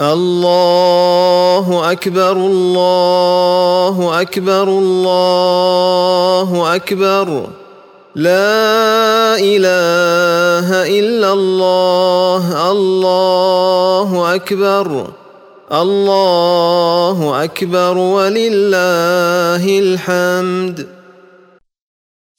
الله أكبر الله أكبر الله أكبر. لا إله إلا الله الله أكبر. الله أكبر ولله الحمد.